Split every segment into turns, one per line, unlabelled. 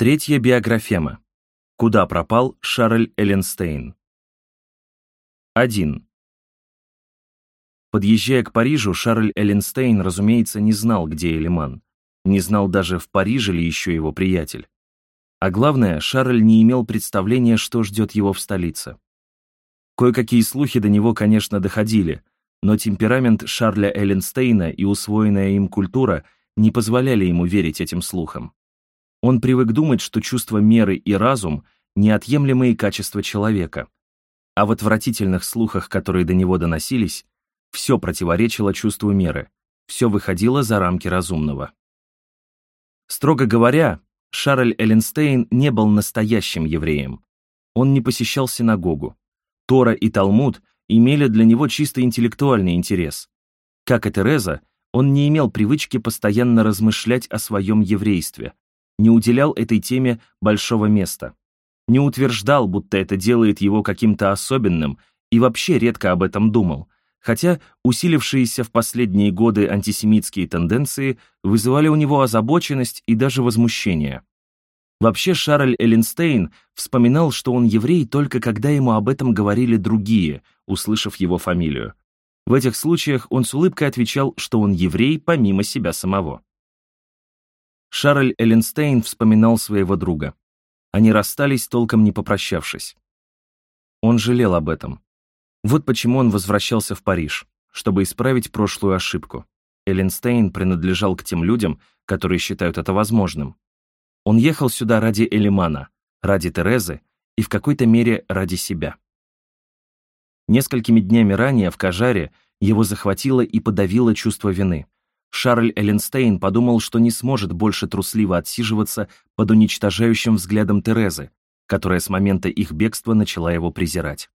Третья биографема. Куда пропал Шарль Элленстейн? 1. Подъезжая к Парижу, Шарль Элленстейн, разумеется, не знал, где Элиман. Не знал даже, в Париже ли еще его приятель. А главное, Шарль не имел представления, что ждет его в столице. Кое-какие слухи до него, конечно, доходили, но темперамент Шарля Элленстейна и усвоенная им культура не позволяли ему верить этим слухам. Он привык думать, что чувство меры и разум — неотъемлемые качества человека. А в отвратительных слухах, которые до него доносились, все противоречило чувству меры, все выходило за рамки разумного. Строго говоря, Шарль Элленстейн не был настоящим евреем. Он не посещал синагогу. Тора и Талмуд имели для него чисто интеллектуальный интерес. Как и Тереза, он не имел привычки постоянно размышлять о своем еврействе, не уделял этой теме большого места, не утверждал, будто это делает его каким-то особенным, и вообще редко об этом думал, хотя усилившиеся в последние годы антисемитские тенденции вызывали у него озабоченность и даже возмущение. Вообще Шарль Элленстейн вспоминал, что он еврей только когда ему об этом говорили другие, услышав его фамилию. В этих случаях он с улыбкой отвечал, что он еврей помимо себя самого. Шарль Элленстейн вспоминал своего друга. Они расстались, толком не попрощавшись. Он жалел об этом. Вот почему он возвращался в Париж, чтобы исправить прошлую ошибку. Элленстейн принадлежал к тем людям, которые считают это возможным. Он ехал сюда ради Элимана, ради Терезы и в какой-то мере ради себя. Несколькими днями ранее в Кажаре его захватило и подавило чувство вины. Шарль Элленстейн подумал, что не сможет больше трусливо отсиживаться под уничтожающим взглядом Терезы, которая с момента их бегства начала его презирать.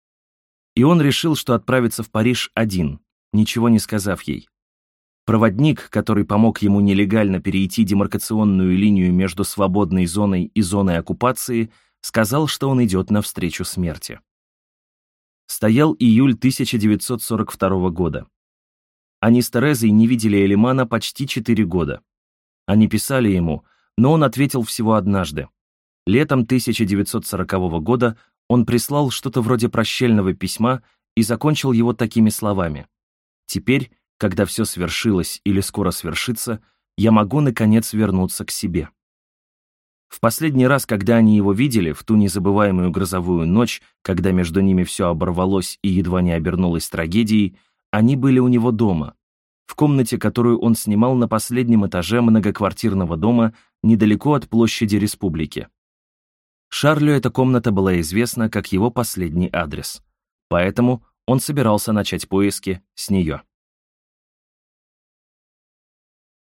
И он решил, что отправится в Париж один, ничего не сказав ей. Проводник, который помог ему нелегально перейти демаркационную линию между свободной зоной и зоной оккупации, сказал, что он идет навстречу смерти. Стоял июль 1942 года. Они с Терезой не видели Элимана почти четыре года. Они писали ему, но он ответил всего однажды. Летом 1940 года он прислал что-то вроде прощального письма и закончил его такими словами. «Теперь, когда все свершилось или скоро свершится, я могу, наконец, вернуться к себе». В последний раз, когда они его видели, в ту незабываемую грозовую ночь, когда между ними все оборвалось и едва не обернулось трагедией, они были у него дома, в комнате, которую он снимал на последнем этаже многоквартирного дома недалеко от площади Республики. Шарлю эта комната была известна как его последний адрес, поэтому он собирался начать поиски с нее.